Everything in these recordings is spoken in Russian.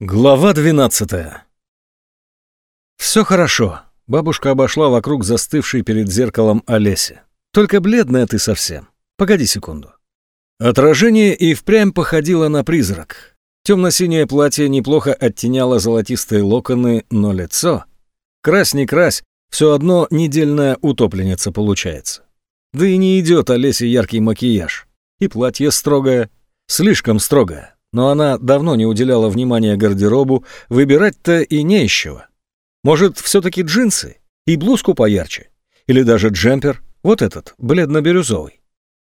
Глава 12 Все хорошо. Бабушка обошла вокруг застывшей перед зеркалом Олеси. Только бледная ты совсем. Погоди секунду. Отражение и впрямь походило на призрак. Темно-синее платье неплохо оттеняло золотистые локоны, но лицо... Крась не крась, все одно недельная утопленница получается. Да и не идет Олесе яркий макияж. И платье строгое, слишком строгое но она давно не уделяла внимания гардеробу, выбирать-то и не из чего. Может, все-таки джинсы и блузку поярче? Или даже джемпер, вот этот, бледно-бирюзовый.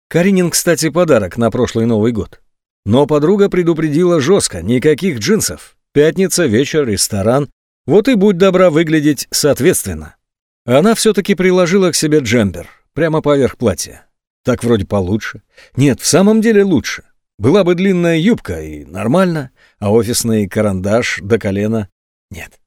Каринин, кстати, подарок на прошлый Новый год. Но подруга предупредила жестко, никаких джинсов. Пятница, вечер, ресторан. Вот и будь добра выглядеть соответственно. Она все-таки приложила к себе джемпер, прямо поверх платья. Так вроде получше. Нет, в самом деле лучше. Была бы длинная юбка и нормально, а офисный карандаш до колена нет.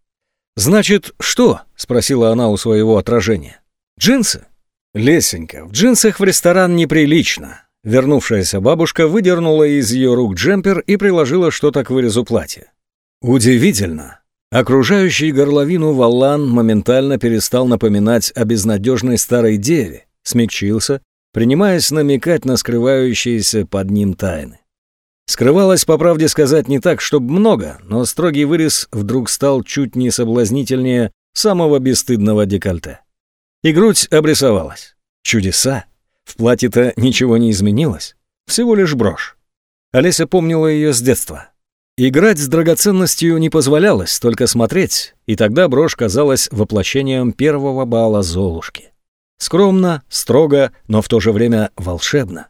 «Значит, что?» — спросила она у своего отражения. «Джинсы?» «Лесенька, в джинсах в ресторан неприлично». Вернувшаяся бабушка выдернула из ее рук джемпер и приложила что-то к вырезу платья. Удивительно. Окружающий горловину валан моментально перестал напоминать о безнадежной старой деве, смягчился, принимаясь намекать на скрывающиеся под ним тайны. Скрывалось, по правде сказать, не так, чтобы много, но строгий вырез вдруг стал чуть не соблазнительнее самого бесстыдного декольте. И грудь обрисовалась. Чудеса! В платье-то ничего не изменилось, всего лишь брошь. Олеся помнила ее с детства. Играть с драгоценностью не позволялось, только смотреть, и тогда брошь казалась воплощением первого бала Золушки. Скромно, строго, но в то же время волшебно.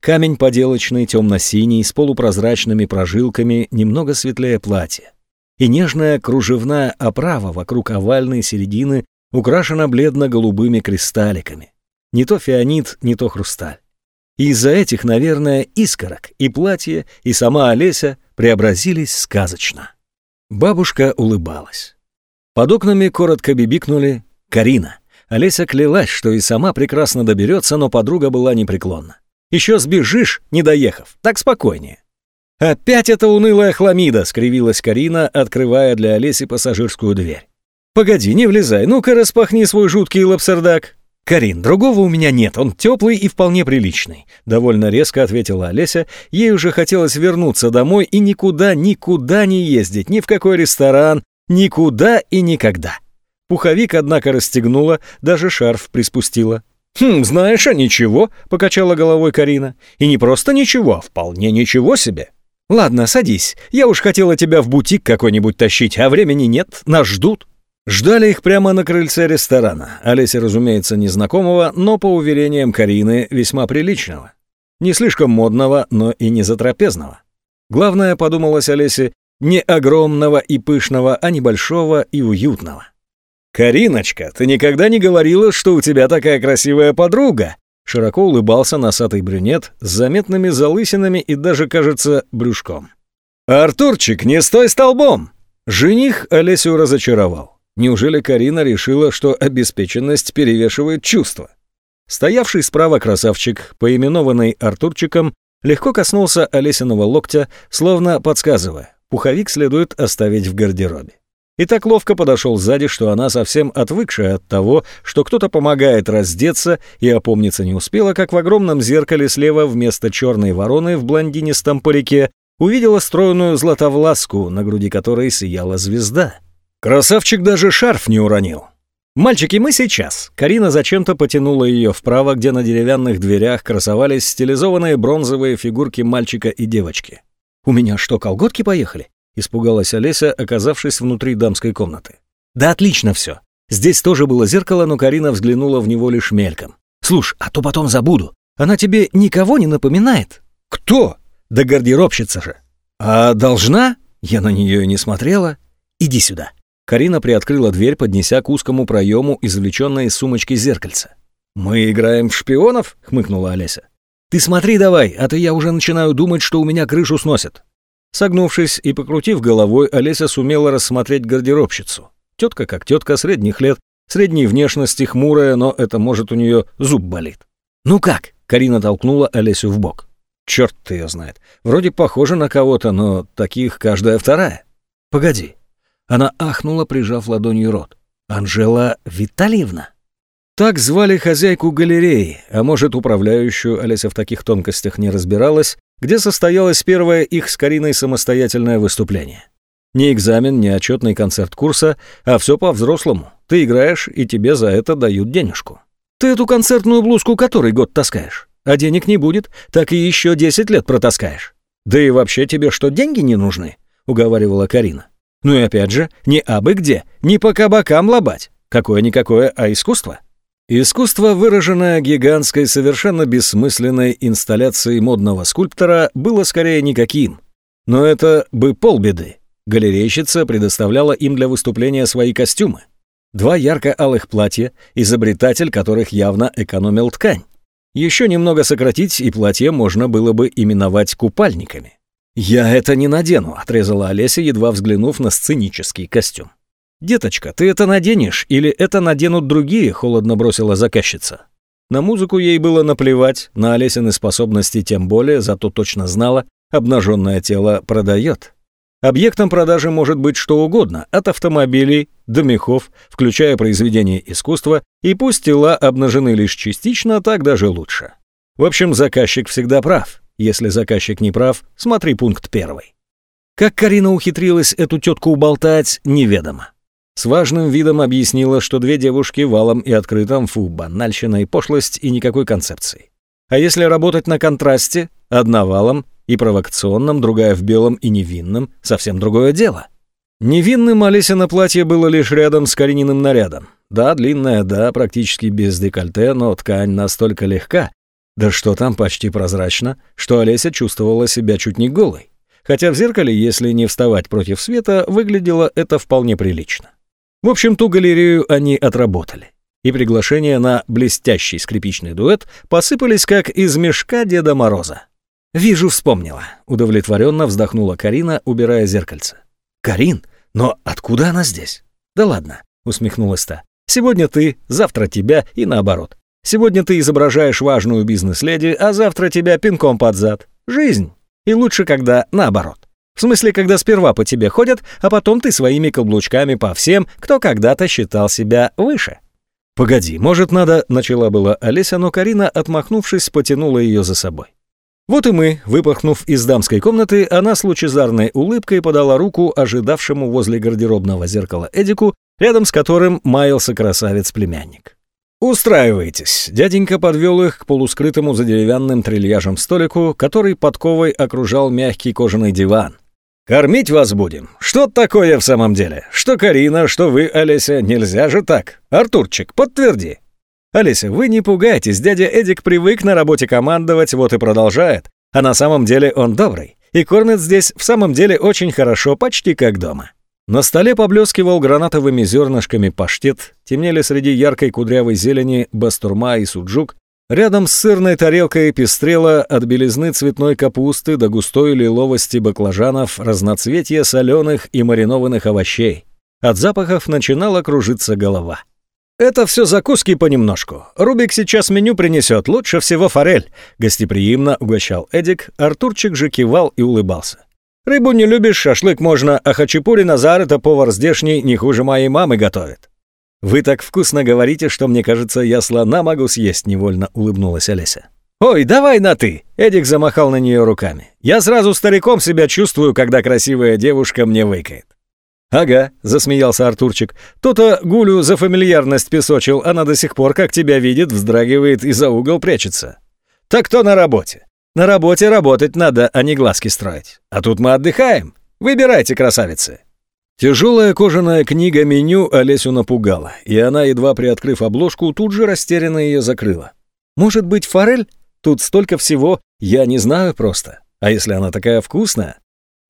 Камень поделочный, темно-синий, с полупрозрачными прожилками, немного светлее платья. И нежная кружевная оправа вокруг овальной середины украшена бледно-голубыми кристалликами. Не то фианит, не то хрусталь. Из-за этих, наверное, искорок и платье, и сама Олеся преобразились сказочно. Бабушка улыбалась. Под окнами коротко бибикнули «Карина». Олеся клялась, что и сама прекрасно доберется, но подруга была непреклонна. Еще сбежишь, не доехав, так спокойнее. «Опять эта унылая хламида!» — скривилась Карина, открывая для Олеси пассажирскую дверь. «Погоди, не влезай, ну-ка распахни свой жуткий лапсердак». «Карин, другого у меня нет, он теплый и вполне приличный», — довольно резко ответила Олеся. Ей уже хотелось вернуться домой и никуда, никуда не ездить, ни в какой ресторан, никуда и никогда. Пуховик, однако, расстегнула, даже шарф приспустила. «Хм, знаешь, а ничего», — покачала головой Карина. «И не просто ничего, а вполне ничего себе». «Ладно, садись. Я уж хотела тебя в бутик какой-нибудь тащить, а времени нет, нас ждут». Ждали их прямо на крыльце ресторана. Олеся, разумеется, незнакомого, но, по уверениям Карины, весьма приличного. Не слишком модного, но и не затрапезного. Главное, подумалось Олесе, не огромного и пышного, а небольшого и уютного. «Кариночка, ты никогда не говорила, что у тебя такая красивая подруга?» Широко улыбался носатый брюнет с заметными залысинами и даже, кажется, брюшком. «Артурчик, не стой столбом!» Жених Олесю разочаровал. Неужели Карина решила, что обеспеченность перевешивает чувства? Стоявший справа красавчик, поименованный Артурчиком, легко коснулся Олесиного локтя, словно подсказывая, пуховик следует оставить в гардеробе и так ловко подошел сзади, что она совсем отвыкшая от того, что кто-то помогает раздеться, и опомниться не успела, как в огромном зеркале слева вместо черной вороны в блондинистом парике увидела стройную златовласку, на груди которой сияла звезда. Красавчик даже шарф не уронил. «Мальчики, мы сейчас!» Карина зачем-то потянула ее вправо, где на деревянных дверях красовались стилизованные бронзовые фигурки мальчика и девочки. «У меня что, колготки поехали?» Испугалась Олеся, оказавшись внутри дамской комнаты. «Да отлично все. Здесь тоже было зеркало, но Карина взглянула в него лишь мельком. Слушай, а то потом забуду. Она тебе никого не напоминает?» «Кто?» «Да гардеробщица же». «А должна?» Я на нее и не смотрела. «Иди сюда». Карина приоткрыла дверь, поднеся к узкому проему извлеченное из сумочки зеркальце. «Мы играем в шпионов?» — хмыкнула Олеся. «Ты смотри давай, а то я уже начинаю думать, что у меня крышу сносят». Согнувшись и покрутив головой, Олеся сумела рассмотреть гардеробщицу. Тетка как тетка, средних лет, средней внешности, хмурая, но это может у нее зуб болит. «Ну как?» — Карина толкнула Олесю в бок. Черт ее знает. Вроде похоже на кого-то, но таких каждая вторая. Погоди. Она ахнула, прижав ладонью рот. Анжела Витальевна? Так звали хозяйку галереи, а может, управляющую, Олеся в таких тонкостях не разбиралась, где состоялось первое их с Кариной самостоятельное выступление. Не экзамен, не отчетный концерт курса, а все по-взрослому. Ты играешь, и тебе за это дают денежку. Ты эту концертную блузку который год таскаешь? А денег не будет, так и еще 10 лет протаскаешь. Да и вообще тебе что, деньги не нужны? Уговаривала Карина. Ну и опять же, не абы где, не по кабакам лобать. Какое-никакое, а искусство. Искусство, выраженное гигантской, совершенно бессмысленной инсталляцией модного скульптора, было скорее никаким. Но это бы полбеды. Галерейщица предоставляла им для выступления свои костюмы. Два ярко-алых платья, изобретатель которых явно экономил ткань. Еще немного сократить, и платье можно было бы именовать купальниками. «Я это не надену», — отрезала Олеся, едва взглянув на сценический костюм. «Деточка, ты это наденешь, или это наденут другие?» — холодно бросила заказчица. На музыку ей было наплевать, на Олесины способности тем более, зато точно знала, обнаженное тело продает. Объектом продажи может быть что угодно, от автомобилей до мехов, включая произведения искусства, и пусть тела обнажены лишь частично, так даже лучше. В общем, заказчик всегда прав. Если заказчик не прав, смотри пункт первый. Как Карина ухитрилась эту тетку уболтать, неведомо. С важным видом объяснила, что две девушки валом и открытом, фу, банальщина и пошлость и никакой концепции. А если работать на контрасте, одна валом, и провокационном, другая в белом и невинном, совсем другое дело. Невинным Олесина платье было лишь рядом с Карининым нарядом. Да, длинное, да, практически без декольте, но ткань настолько легка, да что там почти прозрачно, что Олеся чувствовала себя чуть не голой. Хотя в зеркале, если не вставать против света, выглядело это вполне прилично. В общем, ту галерею они отработали. И приглашения на блестящий скрипичный дуэт посыпались как из мешка Деда Мороза. «Вижу, вспомнила», — удовлетворенно вздохнула Карина, убирая зеркальце. «Карин? Но откуда она здесь?» «Да ладно», — усмехнулась та. «Сегодня ты, завтра тебя и наоборот. Сегодня ты изображаешь важную бизнес-леди, а завтра тебя пинком под зад. Жизнь. И лучше, когда наоборот. В смысле, когда сперва по тебе ходят, а потом ты своими каблучками по всем, кто когда-то считал себя выше». «Погоди, может, надо...» — начала была Олеся, но Карина, отмахнувшись, потянула ее за собой. Вот и мы, выпорхнув из дамской комнаты, она с лучезарной улыбкой подала руку ожидавшему возле гардеробного зеркала Эдику, рядом с которым маялся красавец-племянник. «Устраивайтесь!» Дяденька подвел их к полускрытому за деревянным трильяжем столику, который подковой окружал мягкий кожаный диван. «Кормить вас будем? Что такое в самом деле? Что Карина, что вы, Олеся, нельзя же так. Артурчик, подтверди!» «Алися, вы не пугайтесь, дядя Эдик привык на работе командовать, вот и продолжает. А на самом деле он добрый. И кормит здесь в самом деле очень хорошо, почти как дома». На столе поблескивал гранатовыми зернышками паштет, темнели среди яркой кудрявой зелени бастурма и суджук, Рядом с сырной тарелкой пестрела от белизны цветной капусты до густой лиловости баклажанов разноцветья соленых и маринованных овощей. От запахов начинала кружиться голова. «Это все закуски понемножку. Рубик сейчас меню принесет, лучше всего форель», — гостеприимно угощал Эдик, Артурчик же кивал и улыбался. «Рыбу не любишь, шашлык можно, а хачапури Назар это повар здешний не хуже моей мамы готовит». «Вы так вкусно говорите, что, мне кажется, я слона могу съесть», — невольно улыбнулась Олеся. «Ой, давай на «ты», — Эдик замахал на нее руками. «Я сразу стариком себя чувствую, когда красивая девушка мне выкает». «Ага», — засмеялся Артурчик. «То-то Гулю за фамильярность песочил, она до сих пор, как тебя видит, вздрагивает и за угол прячется». «Так кто на работе?» «На работе работать надо, а не глазки строить. А тут мы отдыхаем. Выбирайте, красавицы». Тяжелая кожаная книга меню Олесю напугала, и она, едва приоткрыв обложку, тут же растерянно ее закрыла. «Может быть, форель? Тут столько всего, я не знаю просто. А если она такая вкусная?»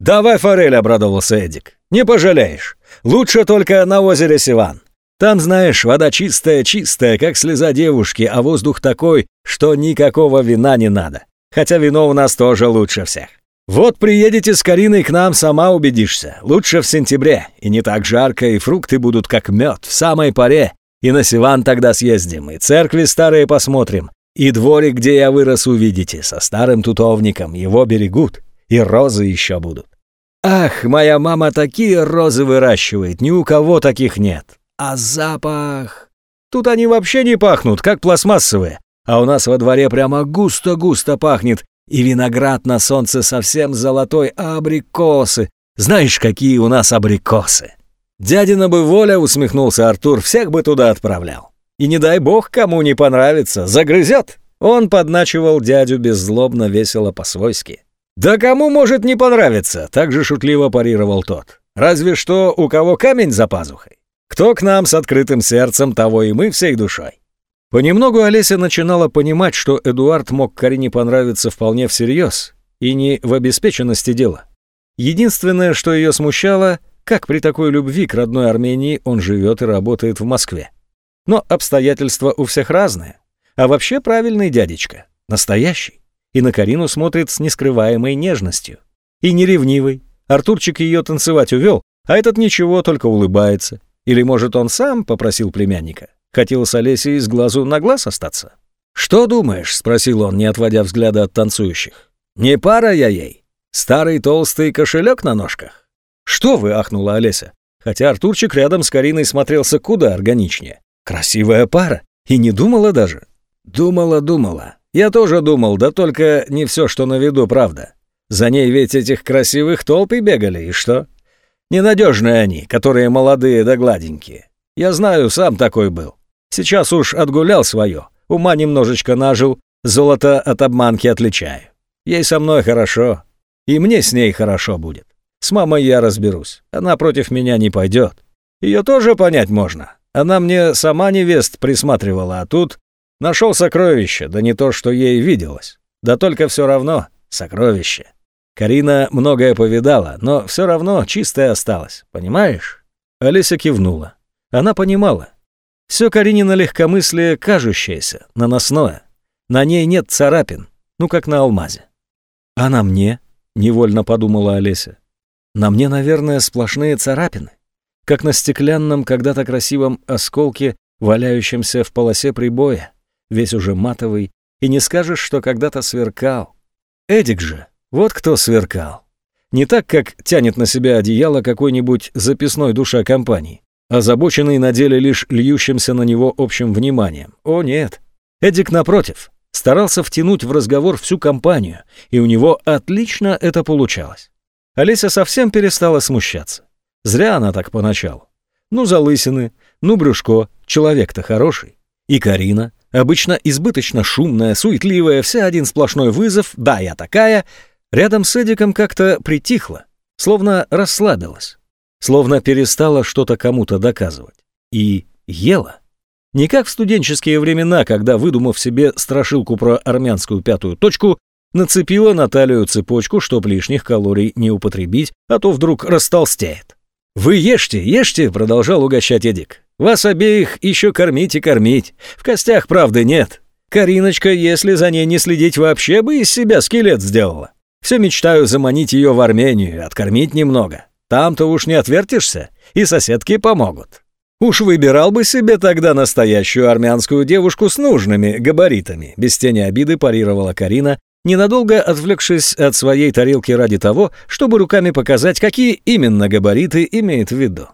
«Давай форель», — обрадовался Эдик. Не пожалеешь. Лучше только на озере Сиван. Там, знаешь, вода чистая-чистая, как слеза девушки, а воздух такой, что никакого вина не надо. Хотя вино у нас тоже лучше всех. Вот приедете с Кариной к нам, сама убедишься. Лучше в сентябре, и не так жарко, и фрукты будут как мед, в самой паре. И на Сиван тогда съездим, и церкви старые посмотрим, и дворик, где я вырос, увидите, со старым тутовником, его берегут, и розы еще будут. Ах, моя мама такие розы выращивает, ни у кого таких нет. А запах... Тут они вообще не пахнут, как пластмассовые. А у нас во дворе прямо густо-густо пахнет. И виноград на солнце совсем золотой, а абрикосы. Знаешь, какие у нас абрикосы? Дядина бы воля, усмехнулся Артур, всех бы туда отправлял. И не дай бог, кому не понравится, загрызет. Он подначивал дядю беззлобно, весело по-свойски. «Да кому может не понравиться?» — также шутливо парировал тот. «Разве что у кого камень за пазухой. Кто к нам с открытым сердцем, того и мы всей душой». Понемногу Олеся начинала понимать, что Эдуард мог Карине понравиться вполне всерьез, и не в обеспеченности дела. Единственное, что ее смущало, как при такой любви к родной Армении он живет и работает в Москве. Но обстоятельства у всех разные. А вообще правильный дядечка, настоящий. И на Карину смотрит с нескрываемой нежностью. И не ревнивый. Артурчик ее танцевать увел, а этот ничего, только улыбается. Или, может, он сам попросил племянника? Хотел с Олесей с глазу на глаз остаться? «Что думаешь?» — спросил он, не отводя взгляда от танцующих. «Не пара я ей. Старый толстый кошелек на ножках». «Что вы?» — ахнула Олеся. Хотя Артурчик рядом с Кариной смотрелся куда органичнее. «Красивая пара. И не думала даже». «Думала, думала. Я тоже думал, да только не все, что на виду, правда. За ней ведь этих красивых толп и бегали, и что? Ненадежные они, которые молодые да гладенькие. Я знаю, сам такой был. Сейчас уж отгулял свое, ума немножечко нажил, золото от обманки отличаю. Ей со мной хорошо, и мне с ней хорошо будет. С мамой я разберусь, она против меня не пойдет. Ее тоже понять можно. Она мне сама невест присматривала, а тут нашел сокровище, да не то, что ей виделось. Да только все равно сокровище. Карина многое повидала, но все равно чистая осталась, понимаешь? Алиса кивнула. Она понимала. Все Каринина легкомыслие кажущееся, наносное. На ней нет царапин, ну как на алмазе. А на мне, невольно подумала Олеся. На мне, наверное, сплошные царапины, как на стеклянном когда-то красивом осколке, валяющемся в полосе прибоя, весь уже матовый, и не скажешь, что когда-то сверкал. Эдик же, вот кто сверкал. Не так, как тянет на себя одеяло какой-нибудь записной душа компании, озабоченный на деле лишь льющимся на него общим вниманием. О нет, Эдик, напротив, старался втянуть в разговор всю компанию, и у него отлично это получалось. Олеся совсем перестала смущаться. Зря она так поначалу. Ну, залысины, ну, брюшко, человек-то хороший. И Карина, обычно избыточно шумная, суетливая, вся один сплошной вызов, да, я такая, рядом с Эдиком как-то притихла, словно расслабилась словно перестала что-то кому-то доказывать. И ела. Не как в студенческие времена, когда, выдумав себе страшилку про армянскую пятую точку, нацепила на талию цепочку, чтоб лишних калорий не употребить, а то вдруг растолстеет. «Вы ешьте, ешьте», — продолжал угощать Эдик. «Вас обеих еще кормить и кормить. В костях правды нет. Кариночка, если за ней не следить, вообще бы из себя скелет сделала. Все мечтаю заманить ее в Армению, откормить немного. Там-то уж не отвертишься, и соседки помогут. Уж выбирал бы себе тогда настоящую армянскую девушку с нужными габаритами, без тени обиды парировала Карина, ненадолго отвлекшись от своей тарелки ради того, чтобы руками показать, какие именно габариты имеет в виду.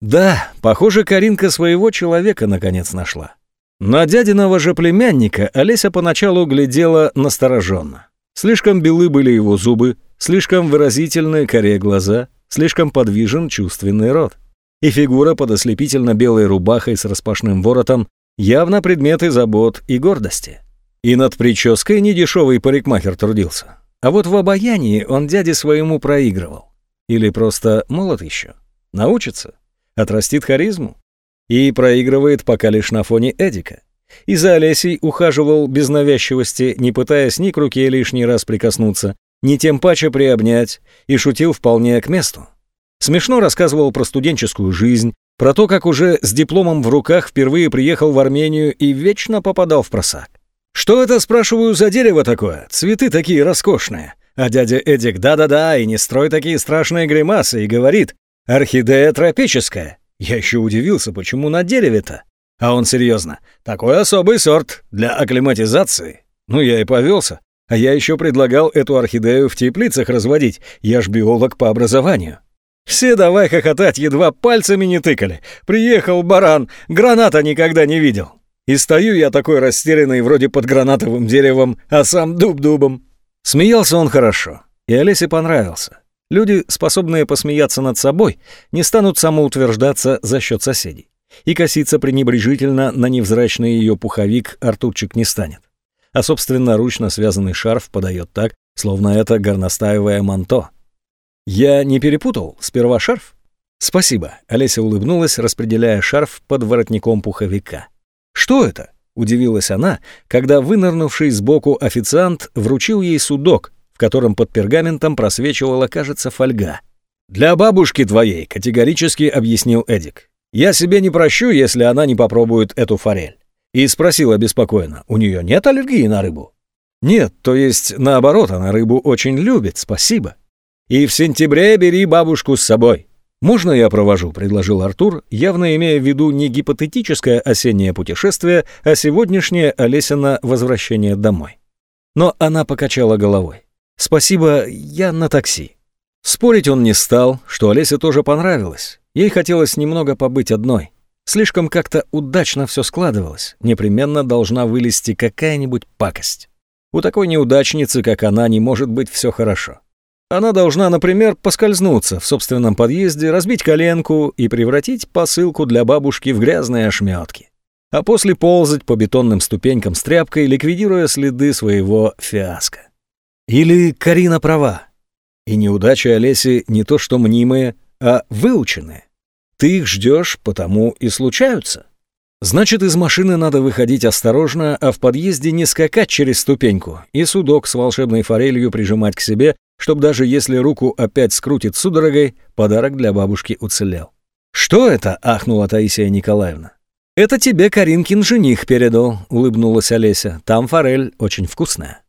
Да, похоже, Каринка своего человека наконец нашла. На дядиного же племянника Олеся поначалу глядела настороженно. Слишком белы были его зубы, слишком выразительные коре глаза — Слишком подвижен чувственный рот. И фигура под ослепительно белой рубахой с распашным воротом явно предметы забот и гордости. И над прической недешевый парикмахер трудился. А вот в обаянии он дяде своему проигрывал. Или просто молод еще. Научится. Отрастит харизму. И проигрывает пока лишь на фоне Эдика. И за Олесей ухаживал без навязчивости, не пытаясь ни к руке лишний раз прикоснуться, не тем паче приобнять, и шутил вполне к месту. Смешно рассказывал про студенческую жизнь, про то, как уже с дипломом в руках впервые приехал в Армению и вечно попадал в просак. «Что это, спрашиваю, за дерево такое? Цветы такие роскошные». А дядя Эдик «да-да-да, и не строй такие страшные гримасы» и говорит «орхидея тропическая». Я еще удивился, почему на дереве-то. А он серьезно «такой особый сорт для акклиматизации». Ну, я и повелся. А я еще предлагал эту орхидею в теплицах разводить, я ж биолог по образованию. Все давай хохотать, едва пальцами не тыкали. Приехал баран, граната никогда не видел. И стою я такой растерянный, вроде под гранатовым деревом, а сам дуб-дубом. Смеялся он хорошо, и Олесе понравился. Люди, способные посмеяться над собой, не станут самоутверждаться за счет соседей. И коситься пренебрежительно на невзрачный ее пуховик Артурчик не станет. А собственноручно связанный шарф подает так, словно это горностаевое манто. Я не перепутал, сперва шарф? Спасибо, Олеся улыбнулась, распределяя шарф под воротником пуховика. «Что это?» — удивилась она, когда вынырнувший сбоку официант вручил ей судок, в котором под пергаментом просвечивала, кажется, фольга. «Для бабушки твоей», — категорически объяснил Эдик. «Я себе не прощу, если она не попробует эту форель». И спросил обеспокоенно, «У нее нет аллергии на рыбу?» «Нет, то есть, наоборот, она рыбу очень любит, спасибо. И в сентябре бери бабушку с собой. «Можно я провожу?» — предложил Артур, явно имея в виду не гипотетическое осеннее путешествие, а сегодняшнее Олесина возвращение домой. Но она покачала головой. «Спасибо, я на такси». Спорить он не стал, что Олесе тоже понравилось. Ей хотелось немного побыть одной. Слишком как-то удачно все складывалось. Непременно должна вылезти какая-нибудь пакость. У такой неудачницы, как она, не может быть все хорошо. Она должна, например, поскользнуться в собственном подъезде, разбить коленку и превратить посылку для бабушки в грязные ошметки. А после ползать по бетонным ступенькам с тряпкой, ликвидируя следы своего фиаско. Или Карина права. И неудачи Олеси не то что мнимые, а выученные. Ты их ждешь, потому и случаются. Значит, из машины надо выходить осторожно, а в подъезде не скакать через ступеньку и судок с волшебной форелью прижимать к себе, чтобы даже если руку опять скрутит судорогой, подарок для бабушки уцелел. «Что это?» — ахнула Таисия Николаевна. «Это тебе Каринкин жених передал», — улыбнулась Олеся. «Там форель очень вкусная».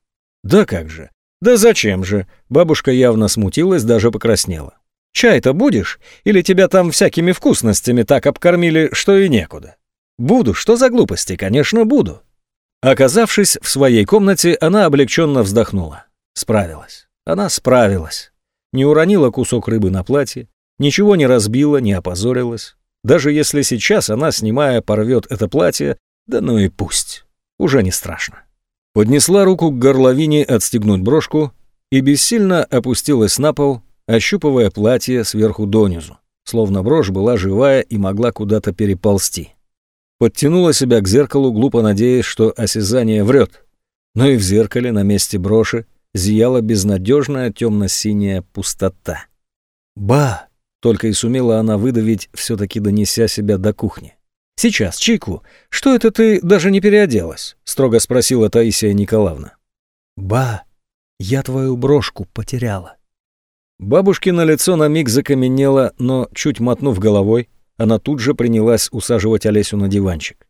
«Да как же? Да зачем же?» Бабушка явно смутилась, даже покраснела. «Чай-то будешь? Или тебя там всякими вкусностями так обкормили, что и некуда?» «Буду, что за глупости? Конечно, буду». Оказавшись в своей комнате, она облегченно вздохнула. Справилась. Она справилась. Не уронила кусок рыбы на платье, ничего не разбила, не опозорилась. Даже если сейчас она, снимая, порвет это платье, да ну и пусть. Уже не страшно. Поднесла руку к горловине отстегнуть брошку и бессильно опустилась на пол, ощупывая платье сверху донизу, словно брошь была живая и могла куда-то переползти. Подтянула себя к зеркалу, глупо надеясь, что осязание врет. Но и в зеркале на месте броши зияла безнадежная темно-синяя пустота. «Ба!» — только и сумела она выдавить, все-таки донеся себя до кухни. «Сейчас, чайку, что это ты даже не переоделась?» — строго спросила Таисия Николаевна. «Ба, я твою брошку потеряла». Бабушкино лицо на миг закаменело, но, чуть мотнув головой, она тут же принялась усаживать Олесю на диванчик.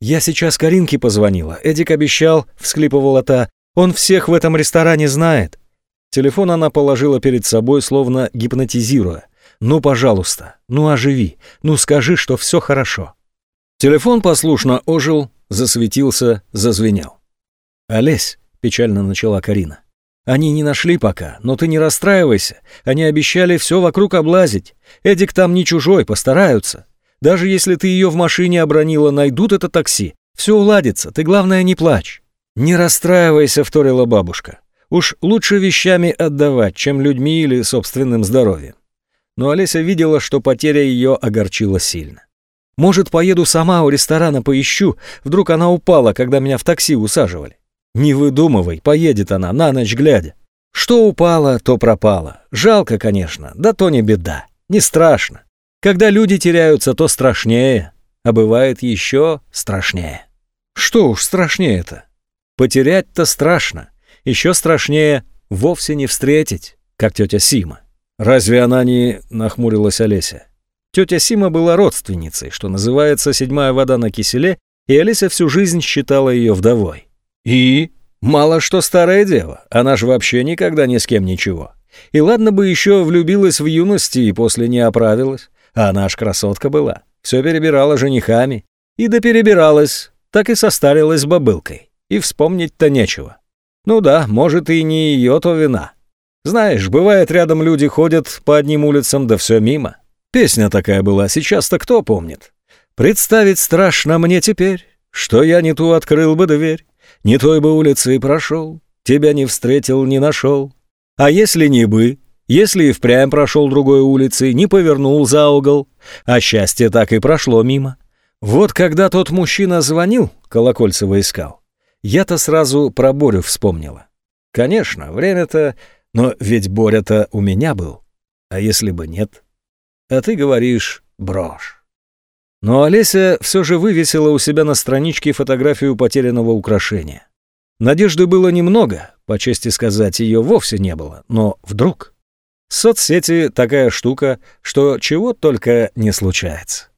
«Я сейчас Каринке позвонила. Эдик обещал», — всклипывала та, он всех в этом ресторане знает». Телефон она положила перед собой, словно гипнотизируя. «Ну, пожалуйста, ну оживи, ну скажи, что все хорошо». Телефон послушно ожил, засветился, зазвенел. «Олесь», — печально начала Карина, — «они не нашли пока, но ты не расстраивайся. Они обещали все вокруг облазить. Эдик там не чужой, постараются. Даже если ты ее в машине обронила, найдут это такси. Все уладится, ты, главное, не плачь». «Не расстраивайся», — вторила бабушка. «Уж лучше вещами отдавать, чем людьми или собственным здоровьем». Но Олеся видела, что потеря ее огорчила сильно. «Может, поеду сама у ресторана поищу, вдруг она упала, когда меня в такси усаживали». «Не выдумывай, поедет она, на ночь глядя». Что упало, то пропало. Жалко, конечно, да то не беда, не страшно. Когда люди теряются, то страшнее, а бывает еще страшнее. Что уж страшнее-то? Потерять-то страшно. Еще страшнее вовсе не встретить, как тетя Сима. Разве она не... нахмурилась Олеся. Тетя Сима была родственницей, что называется седьмая вода на киселе, и Олеся всю жизнь считала ее вдовой. И? Мало что старая дева, она ж вообще никогда ни с кем ничего. И ладно бы еще влюбилась в юности и после не оправилась, а она ж красотка была, все перебирала женихами. И доперебиралась, так и состарилась бабылкой. И вспомнить-то нечего. Ну да, может и не ее то вина. Знаешь, бывает рядом люди ходят по одним улицам, да все мимо. Песня такая была, сейчас-то кто помнит? Представить страшно мне теперь, что я не ту открыл бы дверь, не той бы улицей прошел, тебя не встретил, не нашел. А если не бы, если и впрямь прошел другой улицей, не повернул за угол, а счастье так и прошло мимо. Вот когда тот мужчина звонил, Колокольцева искал, я-то сразу про Борю вспомнила. Конечно, время-то... Но ведь Боря-то у меня был. А если бы нет? А ты говоришь «брошь». Но Олеся все же вывесила у себя на страничке фотографию потерянного украшения. Надежды было немного, по чести сказать, ее вовсе не было, но вдруг... Соцсети такая штука, что чего только не случается.